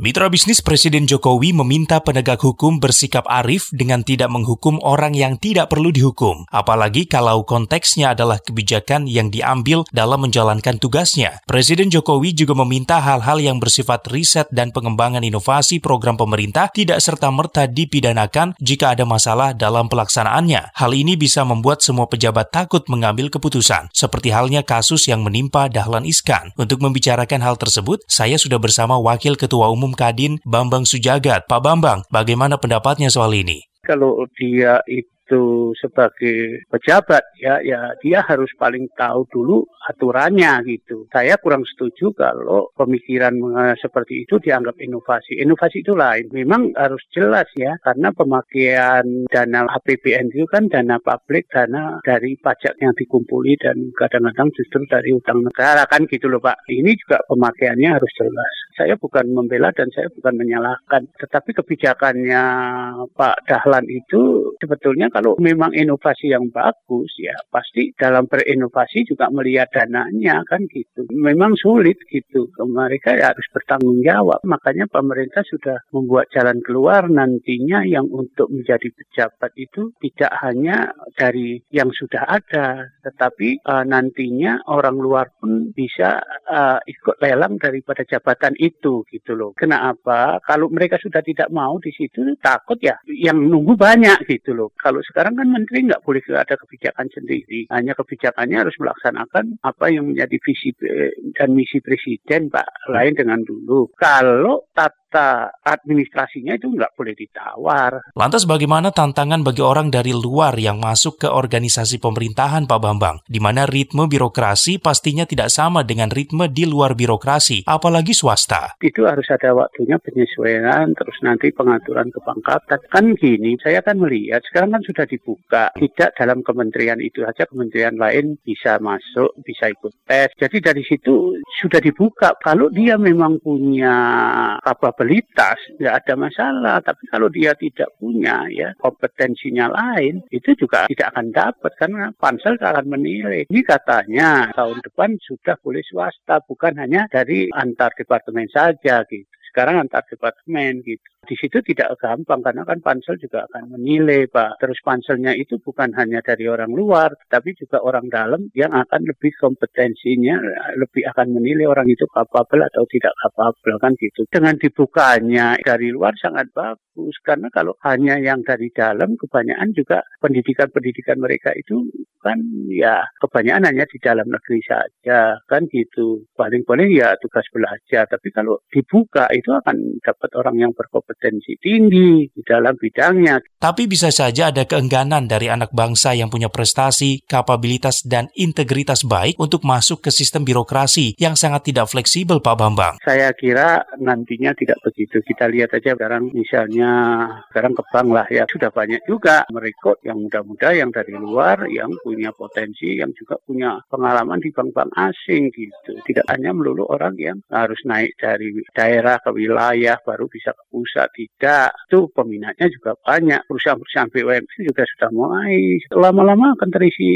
Mitra bisnis Presiden Jokowi meminta penegak hukum bersikap arif dengan tidak menghukum orang yang tidak perlu dihukum, apalagi kalau konteksnya adalah kebijakan yang diambil dalam menjalankan tugasnya. Presiden Jokowi juga meminta hal-hal yang bersifat riset dan pengembangan inovasi program pemerintah tidak serta-merta dipidanakan jika ada masalah dalam pelaksanaannya. Hal ini bisa membuat semua pejabat takut mengambil keputusan, seperti halnya kasus yang menimpa Dahlan Iskan. Untuk membicarakan hal tersebut, saya sudah bersama Wakil Ketua Umum Kadin Bambang Sujagat. Pak Bambang, bagaimana pendapatnya soal ini? Kalau dia itu sebagai pejabat ya ya dia harus paling tahu dulu aturannya gitu. Saya kurang setuju kalau pemikiran seperti itu dianggap inovasi. Inovasi itu lain. Memang harus jelas ya karena pemakaian dana APBN itu kan dana publik, dana dari pajak yang dikumpuli dan kadang-kadang justru dari utang negara kan gitu loh Pak. Ini juga pemakaiannya harus jelas. Saya bukan membela dan saya bukan menyalahkan, tetapi kebijakannya Pak Dahlan itu sebetulnya kalau kalau memang inovasi yang bagus ya pasti dalam berinovasi juga melihat dananya kan gitu. Memang sulit gitu. Mereka ya harus bertanggung jawab. Makanya pemerintah sudah membuat jalan keluar nantinya yang untuk menjadi pejabat itu tidak hanya dari yang sudah ada, tetapi uh, nantinya orang luar pun bisa uh, ikut lelang daripada jabatan itu gitu loh. Kenapa? Kalau mereka sudah tidak mau di situ takut ya yang nunggu banyak gitu loh. Kalau sekarang kan menteri nggak boleh ada kebijakan sendiri. Hanya kebijakannya harus melaksanakan apa yang menjadi visi dan misi presiden, Pak. Lain dengan dulu. Kalau tata administrasinya itu nggak boleh ditawar. Lantas bagaimana tantangan bagi orang dari luar yang masuk ke organisasi pemerintahan, Pak Bambang? Di mana ritme birokrasi pastinya tidak sama dengan ritme di luar birokrasi, apalagi swasta. Itu harus ada waktunya penyesuaian, terus nanti pengaturan kepangkatan. Kan gini, saya kan melihat sekarang kan sudah dibuka. Tidak dalam kementerian itu saja, kementerian lain bisa masuk, bisa ikut tes. Jadi dari situ sudah dibuka. Kalau dia memang punya kapabilitas, nggak ada masalah. Tapi kalau dia tidak punya ya kompetensinya lain, itu juga tidak akan dapat karena pansel akan menilai. Ini katanya tahun depan sudah boleh swasta, bukan hanya dari antar departemen saja gitu sekarang antar departemen gitu. Di situ tidak gampang karena kan pansel juga akan menilai Pak. Terus panselnya itu bukan hanya dari orang luar, tapi juga orang dalam yang akan lebih kompetensinya, lebih akan menilai orang itu kapabel atau tidak kapabel kan gitu. Dengan dibukanya dari luar sangat bagus karena kalau hanya yang dari dalam kebanyakan juga pendidikan-pendidikan mereka itu kan ya kebanyakan hanya di dalam negeri saja kan gitu. Paling-paling ya tugas belajar, tapi kalau dibuka itu akan dapat orang yang berkompetensi kompetensi tinggi di dalam bidangnya. Tapi bisa saja ada keengganan dari anak bangsa yang punya prestasi, kapabilitas, dan integritas baik untuk masuk ke sistem birokrasi yang sangat tidak fleksibel, Pak Bambang. Saya kira nantinya tidak begitu. Kita lihat aja sekarang misalnya sekarang ke bank lah ya sudah banyak juga merekrut yang muda-muda yang dari luar yang punya potensi yang juga punya pengalaman di bank-bank asing gitu. Tidak hanya melulu orang yang harus naik dari daerah ke wilayah baru bisa ke pusat tidak. Itu peminatnya juga banyak. Perusahaan-perusahaan BUMN juga sudah mulai. Lama-lama akan terisi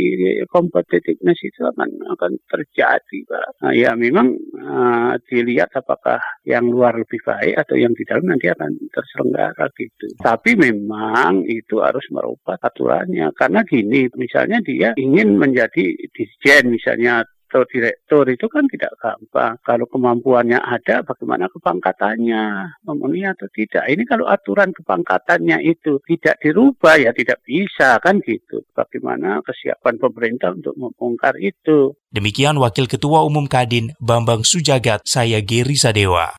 competitiveness itu akan akan terjadi. Pak. Nah, ya memang uh, dilihat apakah yang luar lebih baik atau yang di dalam nanti akan terselenggara gitu. Tapi memang itu harus merubah aturannya. Karena gini, misalnya dia ingin menjadi dirjen misalnya atau direktur itu kan tidak gampang. Kalau kemampuannya ada, bagaimana kepangkatannya, memenuhi atau tidak. Ini kalau aturan kepangkatannya itu tidak dirubah ya tidak bisa kan gitu. Bagaimana kesiapan pemerintah untuk membongkar itu. Demikian Wakil Ketua Umum Kadin Bambang Sujagat, saya Geri Sadewa.